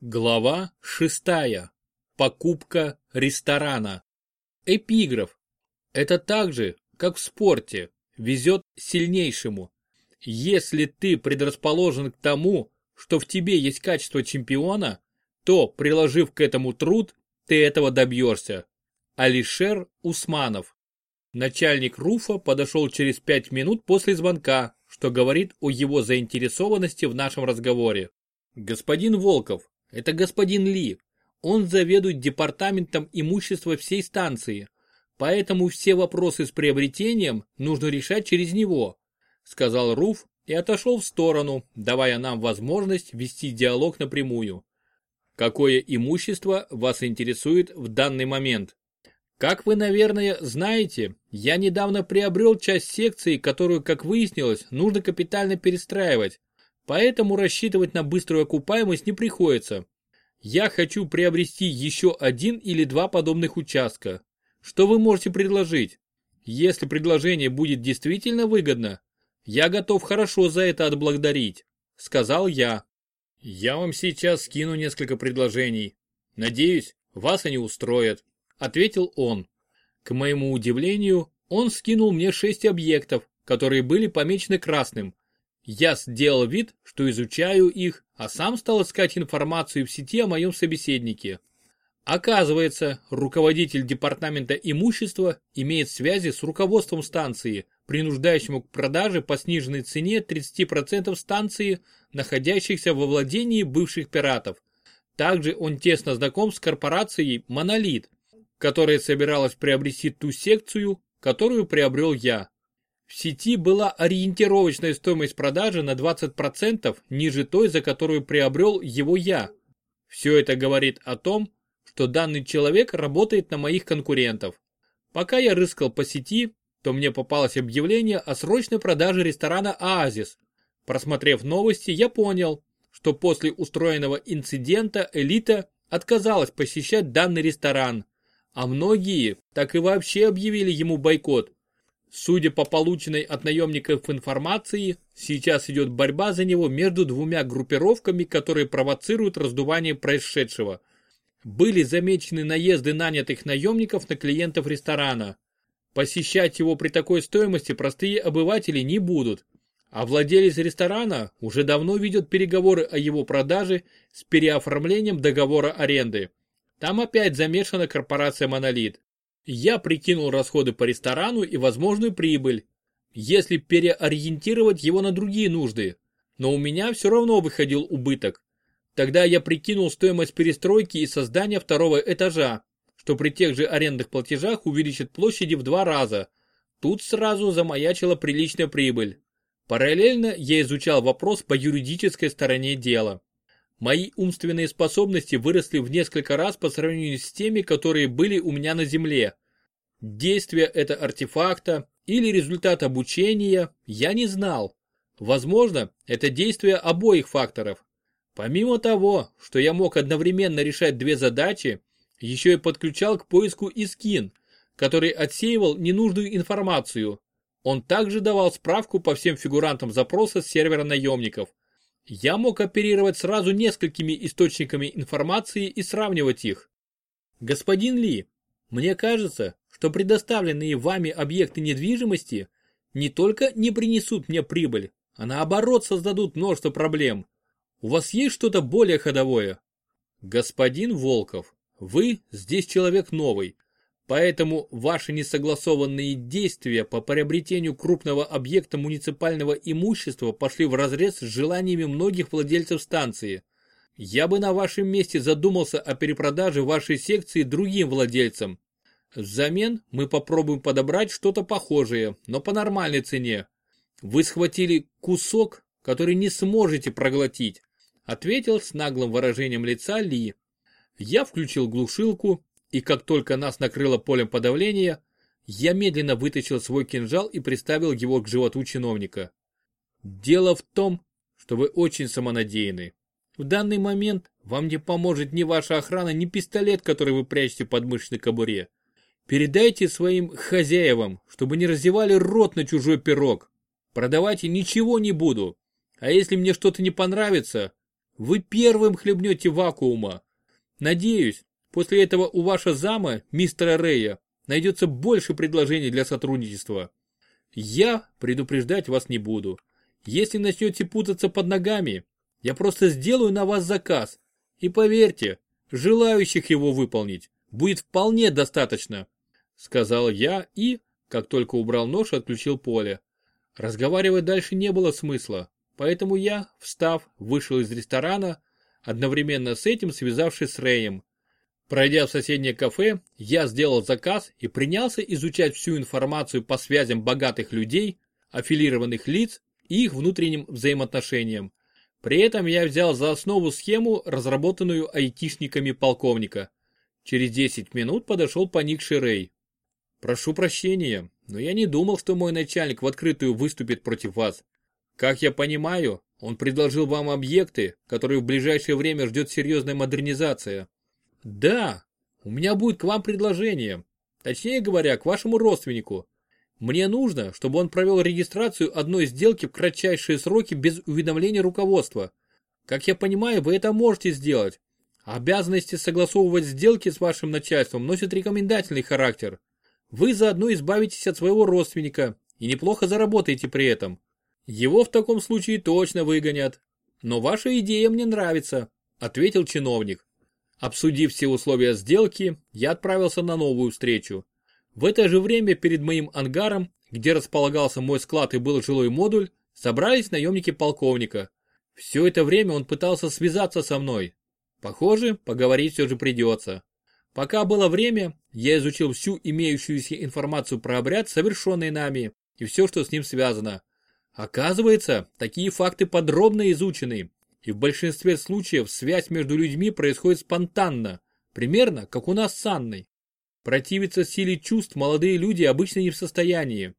Глава шестая. Покупка ресторана. Эпиграф. Это так же, как в спорте, везет сильнейшему. Если ты предрасположен к тому, что в тебе есть качество чемпиона, то, приложив к этому труд, ты этого добьешься. Алишер Усманов. Начальник РУФа подошел через пять минут после звонка, что говорит о его заинтересованности в нашем разговоре. Господин Волков, это господин Ли. Он заведует департаментом имущества всей станции. Поэтому все вопросы с приобретением нужно решать через него, сказал Руф и отошел в сторону, давая нам возможность вести диалог напрямую. Какое имущество вас интересует в данный момент? Как вы, наверное, знаете, я недавно приобрел часть секции, которую, как выяснилось, нужно капитально перестраивать. Поэтому рассчитывать на быструю окупаемость не приходится. Я хочу приобрести еще один или два подобных участка. Что вы можете предложить? Если предложение будет действительно выгодно, я готов хорошо за это отблагодарить, сказал я. Я вам сейчас скину несколько предложений. Надеюсь, вас они устроят, ответил он. К моему удивлению, он скинул мне шесть объектов, которые были помечены красным, я сделал вид, что изучаю их, а сам стал искать информацию в сети о моем собеседнике. Оказывается, руководитель департамента имущества имеет связи с руководством станции, принуждающему к продаже по сниженной цене 30% станции, находящихся во владении бывших пиратов. Также он тесно знаком с корпорацией «Монолит», которая собиралась приобрести ту секцию, которую приобрел я. В сети была ориентировочная стоимость продажи на 20% ниже той, за которую приобрел его я. Все это говорит о том, что данный человек работает на моих конкурентов. Пока я рыскал по сети, то мне попалось объявление о срочной продаже ресторана «Оазис». Просмотрев новости, я понял, что после устроенного инцидента элита отказалась посещать данный ресторан, а многие так и вообще объявили ему бойкот. Судя по полученной от наемников информации, сейчас идет борьба за него между двумя группировками, которые провоцируют раздувание происшедшего. Были замечены наезды нанятых наемников на клиентов ресторана. Посещать его при такой стоимости простые обыватели не будут. А владелец ресторана уже давно ведет переговоры о его продаже с переоформлением договора аренды. Там опять замешана корпорация «Монолит». Я прикинул расходы по ресторану и возможную прибыль, если переориентировать его на другие нужды. Но у меня все равно выходил убыток. Тогда я прикинул стоимость перестройки и создания второго этажа, что при тех же арендных платежах увеличит площади в два раза. Тут сразу замаячила приличная прибыль. Параллельно я изучал вопрос по юридической стороне дела. Мои умственные способности выросли в несколько раз по сравнению с теми, которые были у меня на Земле. Действие это артефакта или результат обучения я не знал. Возможно, это действие обоих факторов. Помимо того, что я мог одновременно решать две задачи, еще и подключал к поиску Искин, который отсеивал ненужную информацию. Он также давал справку по всем фигурантам запроса с сервера наемников. Я мог оперировать сразу несколькими источниками информации и сравнивать их. Господин Ли, мне кажется, что предоставленные вами объекты недвижимости не только не принесут мне прибыль, а наоборот создадут множество проблем. У вас есть что-то более ходовое? Господин Волков, вы здесь человек новый, Поэтому ваши несогласованные действия по приобретению крупного объекта муниципального имущества пошли вразрез с желаниями многих владельцев станции. Я бы на вашем месте задумался о перепродаже вашей секции другим владельцам. Взамен мы попробуем подобрать что-то похожее, но по нормальной цене. Вы схватили кусок, который не сможете проглотить, ответил с наглым выражением лица Ли. Я включил глушилку и как только нас накрыло полем подавления, я медленно вытащил свой кинжал и приставил его к животу чиновника. Дело в том, что вы очень самонадеянны. В данный момент вам не поможет ни ваша охрана, ни пистолет, который вы прячете под мышечной кобуре. Передайте своим хозяевам, чтобы не раздевали рот на чужой пирог. Продавать я ничего не буду. А если мне что-то не понравится, вы первым хлебнете вакуума. Надеюсь, после этого у вашего зама, мистера Рэя, найдется больше предложений для сотрудничества. Я предупреждать вас не буду. Если начнете путаться под ногами, я просто сделаю на вас заказ. И поверьте, желающих его выполнить будет вполне достаточно, сказал я и, как только убрал нож, отключил поле. Разговаривать дальше не было смысла, поэтому я, встав, вышел из ресторана, одновременно с этим связавшись с Рэем. Пройдя в соседнее кафе, я сделал заказ и принялся изучать всю информацию по связям богатых людей, аффилированных лиц и их внутренним взаимоотношениям. При этом я взял за основу схему, разработанную айтишниками полковника. Через 10 минут подошел поникший Рэй. «Прошу прощения, но я не думал, что мой начальник в открытую выступит против вас. Как я понимаю, он предложил вам объекты, которые в ближайшее время ждет серьезная модернизация. Да, у меня будет к вам предложение. Точнее говоря, к вашему родственнику. Мне нужно, чтобы он провел регистрацию одной сделки в кратчайшие сроки без уведомления руководства. Как я понимаю, вы это можете сделать. Обязанности согласовывать сделки с вашим начальством носят рекомендательный характер. Вы заодно избавитесь от своего родственника и неплохо заработаете при этом. Его в таком случае точно выгонят. Но ваша идея мне нравится, ответил чиновник. Обсудив все условия сделки, я отправился на новую встречу. В это же время перед моим ангаром, где располагался мой склад и был жилой модуль, собрались наемники полковника. Все это время он пытался связаться со мной. Похоже, поговорить все же придется. Пока было время, я изучил всю имеющуюся информацию про обряд, совершенный нами, и все, что с ним связано. Оказывается, такие факты подробно изучены, и в большинстве случаев связь между людьми происходит спонтанно, примерно как у нас с Анной. Противиться силе чувств молодые люди обычно не в состоянии.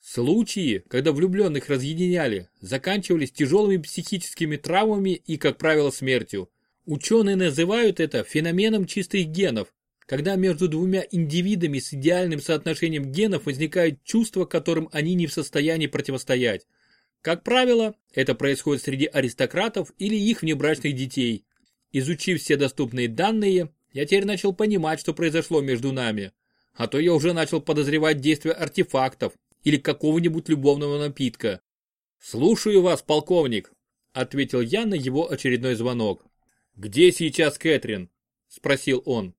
Случаи, когда влюбленных разъединяли, заканчивались тяжелыми психическими травмами и, как правило, смертью. Ученые называют это феноменом чистых генов, когда между двумя индивидами с идеальным соотношением генов возникают чувства, которым они не в состоянии противостоять. Как правило, это происходит среди аристократов или их внебрачных детей. Изучив все доступные данные, я теперь начал понимать, что произошло между нами. А то я уже начал подозревать действия артефактов или какого-нибудь любовного напитка. «Слушаю вас, полковник», — ответил я на его очередной звонок. «Где сейчас Кэтрин?» — спросил он.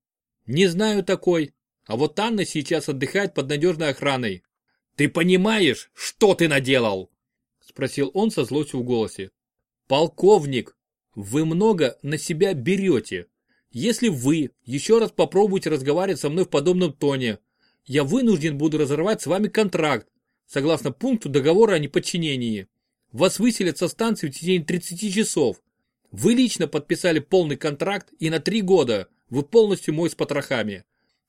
Не знаю такой. А вот Анна сейчас отдыхает под надежной охраной. Ты понимаешь, что ты наделал? Спросил он со злостью в голосе. Полковник, вы много на себя берете. Если вы еще раз попробуете разговаривать со мной в подобном тоне, я вынужден буду разорвать с вами контракт, согласно пункту договора о неподчинении. Вас выселят со станции в течение 30 часов. Вы лично подписали полный контракт и на три года, вы полностью мой с потрохами.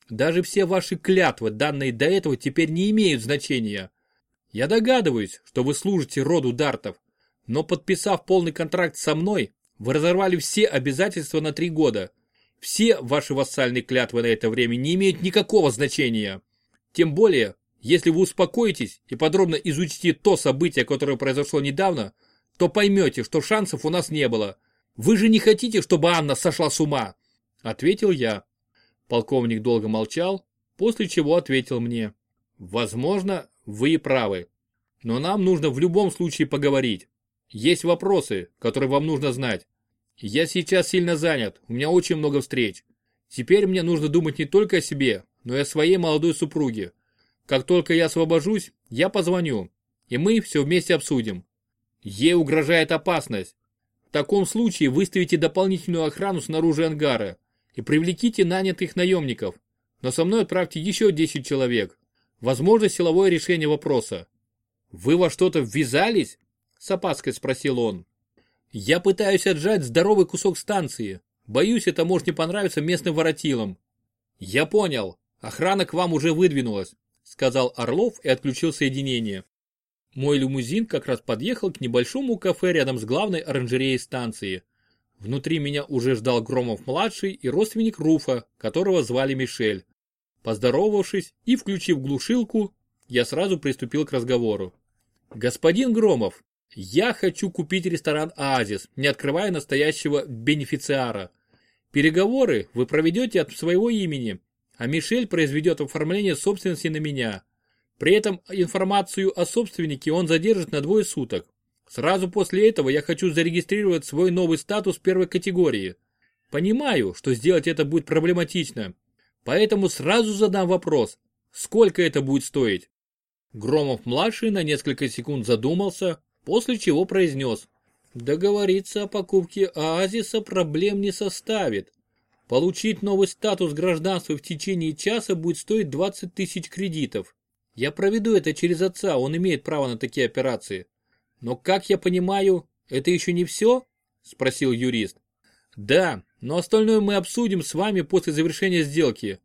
Даже все ваши клятвы, данные до этого, теперь не имеют значения. Я догадываюсь, что вы служите роду Дартов, но подписав полный контракт со мной, вы разорвали все обязательства на три года. Все ваши вассальные клятвы на это время не имеют никакого значения. Тем более, если вы успокоитесь и подробно изучите то событие, которое произошло недавно, то поймете, что шансов у нас не было. Вы же не хотите, чтобы Анна сошла с ума? Ответил я. Полковник долго молчал, после чего ответил мне. Возможно, вы и правы. Но нам нужно в любом случае поговорить. Есть вопросы, которые вам нужно знать. Я сейчас сильно занят, у меня очень много встреч. Теперь мне нужно думать не только о себе, но и о своей молодой супруге. Как только я освобожусь, я позвоню, и мы все вместе обсудим. Ей угрожает опасность. В таком случае выставите дополнительную охрану снаружи ангара и привлеките нанятых наемников, но со мной отправьте еще 10 человек. Возможно, силовое решение вопроса. Вы во что-то ввязались? С опаской спросил он. Я пытаюсь отжать здоровый кусок станции. Боюсь, это может не понравиться местным воротилам. Я понял. Охрана к вам уже выдвинулась, сказал Орлов и отключил соединение. Мой лимузин как раз подъехал к небольшому кафе рядом с главной оранжереей станции. Внутри меня уже ждал Громов-младший и родственник Руфа, которого звали Мишель. Поздоровавшись и включив глушилку, я сразу приступил к разговору. «Господин Громов, Я хочу купить ресторан «Оазис», не открывая настоящего бенефициара. Переговоры вы проведете от своего имени, а Мишель произведет оформление собственности на меня. При этом информацию о собственнике он задержит на двое суток. Сразу после этого я хочу зарегистрировать свой новый статус первой категории. Понимаю, что сделать это будет проблематично. Поэтому сразу задам вопрос. Сколько это будет стоить? Громов-младший на несколько секунд задумался, после чего произнес. Договориться о покупке оазиса проблем не составит. Получить новый статус гражданства в течение часа будет стоить 20 тысяч кредитов. Я проведу это через отца, он имеет право на такие операции. Но как я понимаю, это еще не все? Спросил юрист. Да, но остальное мы обсудим с вами после завершения сделки.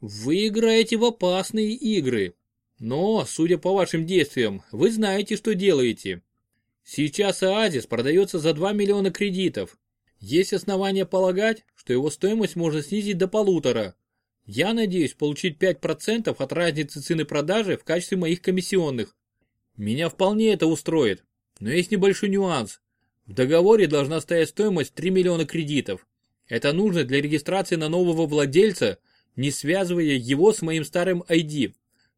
Вы играете в опасные игры. Но, судя по вашим действиям, вы знаете, что делаете. Сейчас Оазис продается за 2 миллиона кредитов. Есть основания полагать, что его стоимость можно снизить до полутора. Я надеюсь получить 5% от разницы цены продажи в качестве моих комиссионных. Меня вполне это устроит. Но есть небольшой нюанс. В договоре должна стоять стоимость 3 миллиона кредитов. Это нужно для регистрации на нового владельца, не связывая его с моим старым ID,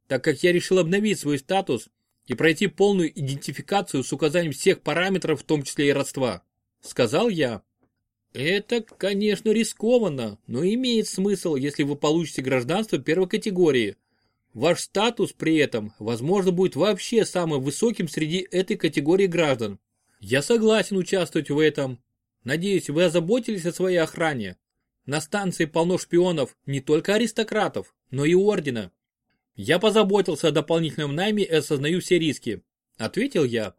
так как я решил обновить свой статус и пройти полную идентификацию с указанием всех параметров, в том числе и родства. Сказал я. Это, конечно, рискованно, но имеет смысл, если вы получите гражданство первой категории. Ваш статус при этом, возможно, будет вообще самым высоким среди этой категории граждан. Я согласен участвовать в этом. Надеюсь, вы озаботились о своей охране. На станции полно шпионов не только аристократов, но и ордена. Я позаботился о дополнительном найме и осознаю все риски. Ответил я.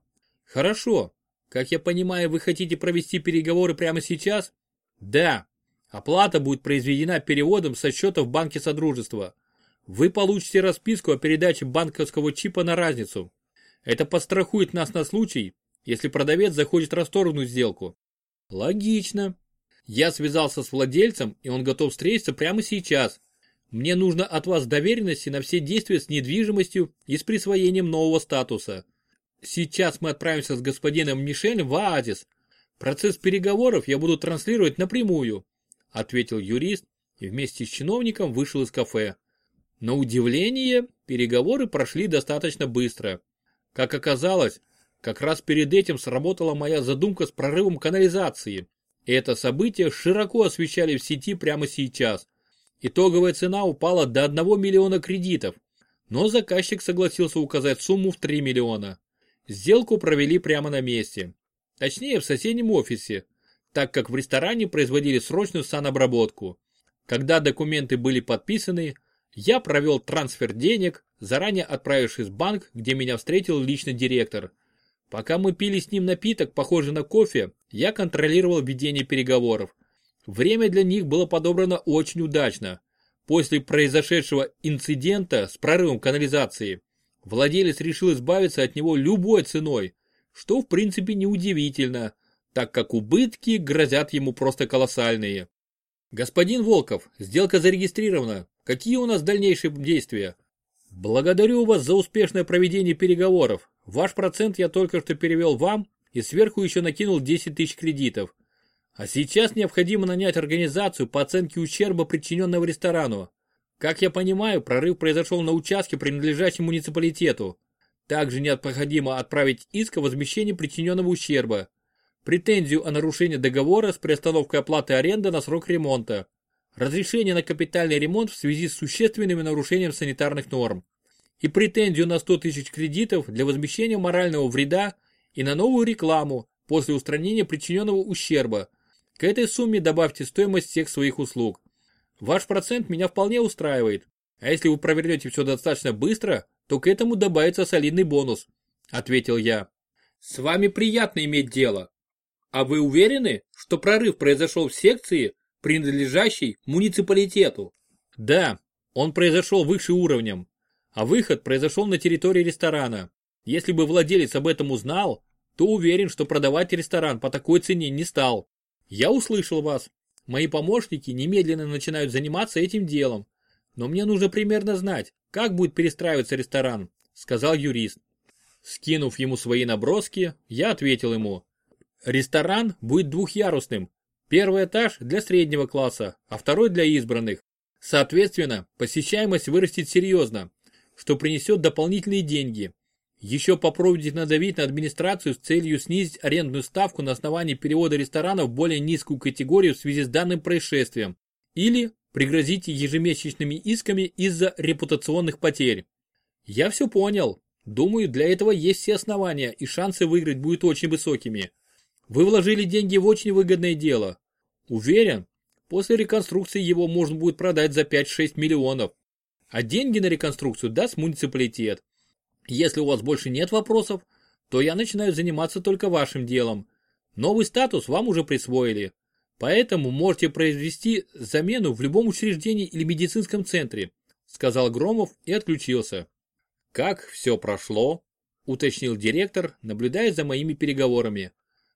Хорошо. Как я понимаю, вы хотите провести переговоры прямо сейчас? Да. Оплата будет произведена переводом со счета в банке Содружества вы получите расписку о передаче банковского чипа на разницу. Это подстрахует нас на случай, если продавец захочет расторгнуть сделку. Логично. Я связался с владельцем, и он готов встретиться прямо сейчас. Мне нужно от вас доверенности на все действия с недвижимостью и с присвоением нового статуса. Сейчас мы отправимся с господином Мишелем в Оазис. Процесс переговоров я буду транслировать напрямую, ответил юрист и вместе с чиновником вышел из кафе. На удивление, переговоры прошли достаточно быстро. Как оказалось, как раз перед этим сработала моя задумка с прорывом канализации. И это событие широко освещали в сети прямо сейчас. Итоговая цена упала до 1 миллиона кредитов, но заказчик согласился указать сумму в 3 миллиона. Сделку провели прямо на месте. Точнее, в соседнем офисе, так как в ресторане производили срочную санобработку. Когда документы были подписаны, я провел трансфер денег, заранее отправившись в банк, где меня встретил лично директор. Пока мы пили с ним напиток, похожий на кофе, я контролировал ведение переговоров. Время для них было подобрано очень удачно. После произошедшего инцидента с прорывом канализации, владелец решил избавиться от него любой ценой, что в принципе неудивительно, так как убытки грозят ему просто колоссальные. Господин Волков, сделка зарегистрирована, Какие у нас дальнейшие действия? Благодарю вас за успешное проведение переговоров. Ваш процент я только что перевел вам и сверху еще накинул 10 тысяч кредитов. А сейчас необходимо нанять организацию по оценке ущерба, причиненного ресторану. Как я понимаю, прорыв произошел на участке, принадлежащем муниципалитету. Также необходимо отправить иск о возмещении причиненного ущерба. Претензию о нарушении договора с приостановкой оплаты аренды на срок ремонта разрешение на капитальный ремонт в связи с существенным нарушением санитарных норм и претензию на 100 тысяч кредитов для возмещения морального вреда и на новую рекламу после устранения причиненного ущерба. К этой сумме добавьте стоимость всех своих услуг. Ваш процент меня вполне устраивает, а если вы провернете все достаточно быстро, то к этому добавится солидный бонус, ответил я. С вами приятно иметь дело. А вы уверены, что прорыв произошел в секции, принадлежащий муниципалитету. Да, он произошел выше уровнем, а выход произошел на территории ресторана. Если бы владелец об этом узнал, то уверен, что продавать ресторан по такой цене не стал. Я услышал вас. Мои помощники немедленно начинают заниматься этим делом. Но мне нужно примерно знать, как будет перестраиваться ресторан, сказал юрист. Скинув ему свои наброски, я ответил ему. Ресторан будет двухъярусным. Первый этаж для среднего класса, а второй для избранных. Соответственно, посещаемость вырастет серьезно, что принесет дополнительные деньги. Еще попробуйте надавить на администрацию с целью снизить арендную ставку на основании перевода ресторана в более низкую категорию в связи с данным происшествием. Или пригрозите ежемесячными исками из-за репутационных потерь. Я все понял. Думаю, для этого есть все основания и шансы выиграть будут очень высокими. Вы вложили деньги в очень выгодное дело. Уверен, после реконструкции его можно будет продать за 5-6 миллионов. А деньги на реконструкцию даст муниципалитет. Если у вас больше нет вопросов, то я начинаю заниматься только вашим делом. Новый статус вам уже присвоили. Поэтому можете произвести замену в любом учреждении или медицинском центре, сказал Громов и отключился. Как все прошло? уточнил директор, наблюдая за моими переговорами.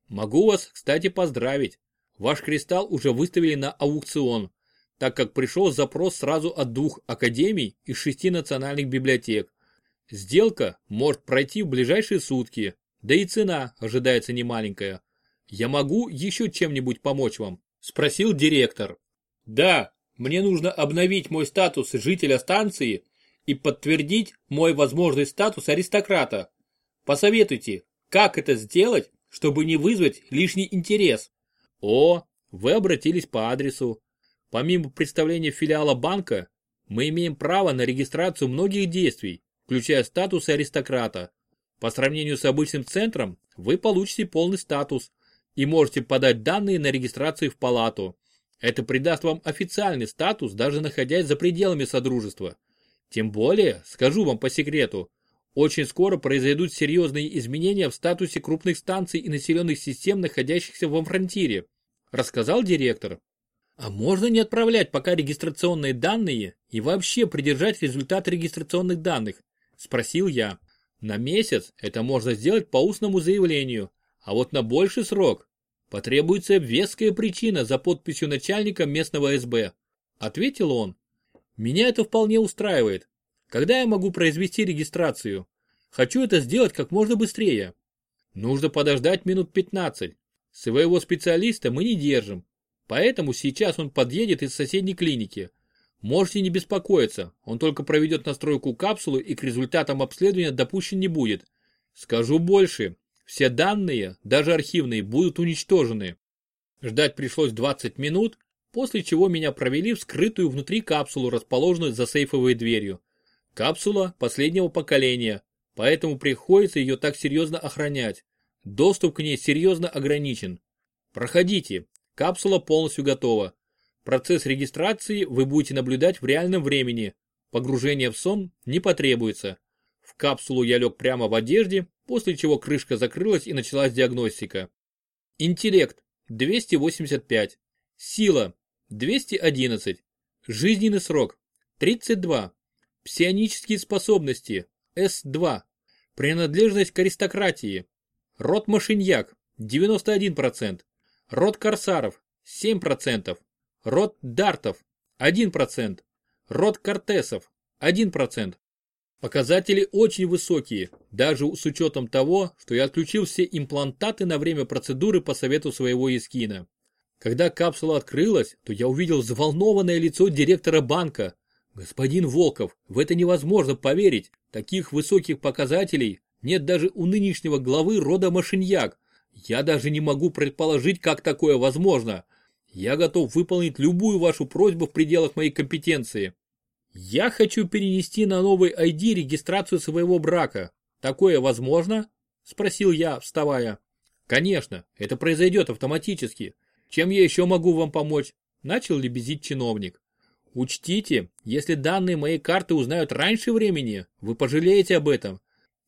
Могу вас, кстати, поздравить. Ваш кристалл уже выставили на аукцион, так как пришел запрос сразу от двух академий и шести национальных библиотек. Сделка может пройти в ближайшие сутки, да и цена ожидается немаленькая. Я могу еще чем-нибудь помочь вам? Спросил директор. Да, мне нужно обновить мой статус жителя станции и подтвердить мой возможный статус аристократа. Посоветуйте, как это сделать, чтобы не вызвать лишний интерес? О, вы обратились по адресу. Помимо представления филиала банка, мы имеем право на регистрацию многих действий, включая статус аристократа. По сравнению с обычным центром, вы получите полный статус и можете подать данные на регистрацию в палату. Это придаст вам официальный статус, даже находясь за пределами Содружества. Тем более, скажу вам по секрету, очень скоро произойдут серьезные изменения в статусе крупных станций и населенных систем, находящихся во фронтире, рассказал директор. А можно не отправлять пока регистрационные данные и вообще придержать результат регистрационных данных, Спросил я. На месяц это можно сделать по устному заявлению, а вот на больший срок потребуется веская причина за подписью начальника местного СБ. Ответил он. Меня это вполне устраивает. Когда я могу произвести регистрацию? Хочу это сделать как можно быстрее. Нужно подождать минут 15. Своего специалиста мы не держим. Поэтому сейчас он подъедет из соседней клиники. Можете не беспокоиться, он только проведет настройку капсулы и к результатам обследования допущен не будет. Скажу больше, все данные, даже архивные, будут уничтожены. Ждать пришлось 20 минут, после чего меня провели в скрытую внутри капсулу, расположенную за сейфовой дверью. Капсула последнего поколения, поэтому приходится ее так серьезно охранять. Доступ к ней серьезно ограничен. Проходите, капсула полностью готова. Процесс регистрации вы будете наблюдать в реальном времени. Погружение в сон не потребуется. В капсулу я лег прямо в одежде, после чего крышка закрылась и началась диагностика. Интеллект 285. Сила 211. Жизненный срок 32. Псионические способности С2. Принадлежность к аристократии. Род Машиньяк 91%. Род Корсаров 7%. Род Дартов – 1%. Род Кортесов – 1%. Показатели очень высокие, даже с учетом того, что я отключил все имплантаты на время процедуры по совету своего Искина. Когда капсула открылась, то я увидел взволнованное лицо директора банка. Господин Волков, в это невозможно поверить. Таких высоких показателей нет даже у нынешнего главы рода Машиньяк. Я даже не могу предположить, как такое возможно. Я готов выполнить любую вашу просьбу в пределах моей компетенции. Я хочу перенести на новый ID регистрацию своего брака. Такое возможно? Спросил я, вставая. Конечно, это произойдет автоматически. Чем я еще могу вам помочь? Начал лебезить чиновник. Учтите, если данные моей карты узнают раньше времени, вы пожалеете об этом.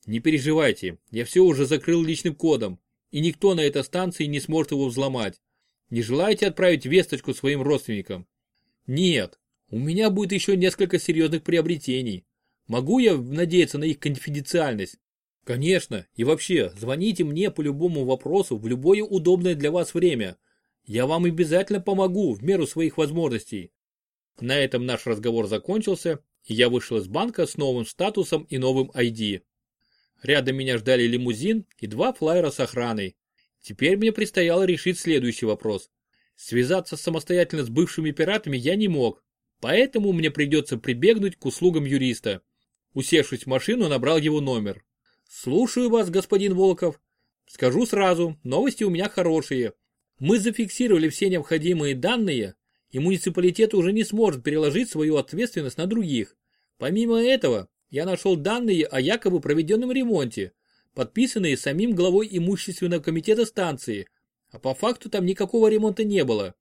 Не переживайте, я все уже закрыл личным кодом, и никто на этой станции не сможет его взломать. Не желаете отправить весточку своим родственникам? Нет, у меня будет еще несколько серьезных приобретений. Могу я надеяться на их конфиденциальность? Конечно, и вообще, звоните мне по любому вопросу в любое удобное для вас время. Я вам обязательно помогу в меру своих возможностей. На этом наш разговор закончился, и я вышел из банка с новым статусом и новым ID. Рядом меня ждали лимузин и два флайера с охраной. Теперь мне предстояло решить следующий вопрос. Связаться самостоятельно с бывшими пиратами я не мог, поэтому мне придется прибегнуть к услугам юриста. Усевшись в машину, набрал его номер. «Слушаю вас, господин Волков. Скажу сразу, новости у меня хорошие. Мы зафиксировали все необходимые данные, и муниципалитет уже не сможет переложить свою ответственность на других. Помимо этого, я нашел данные о якобы проведенном ремонте, подписанные самим главой имущественного комитета станции, а по факту там никакого ремонта не было.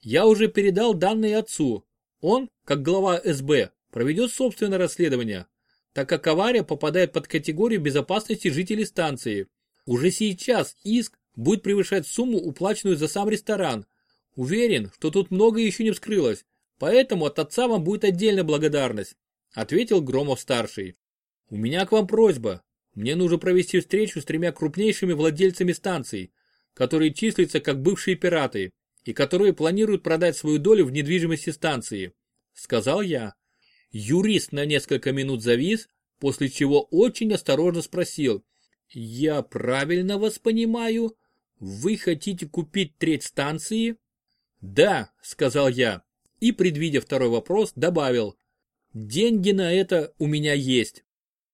Я уже передал данные отцу. Он, как глава СБ, проведет собственное расследование, так как авария попадает под категорию безопасности жителей станции. Уже сейчас иск будет превышать сумму, уплаченную за сам ресторан. Уверен, что тут многое еще не вскрылось, поэтому от отца вам будет отдельная благодарность ответил Громов-старший. У меня к вам просьба. Мне нужно провести встречу с тремя крупнейшими владельцами станций, которые числятся как бывшие пираты и которые планируют продать свою долю в недвижимости станции, сказал я. Юрист на несколько минут завис, после чего очень осторожно спросил. Я правильно вас понимаю? Вы хотите купить треть станции? Да, сказал я и, предвидя второй вопрос, добавил. Деньги на это у меня есть.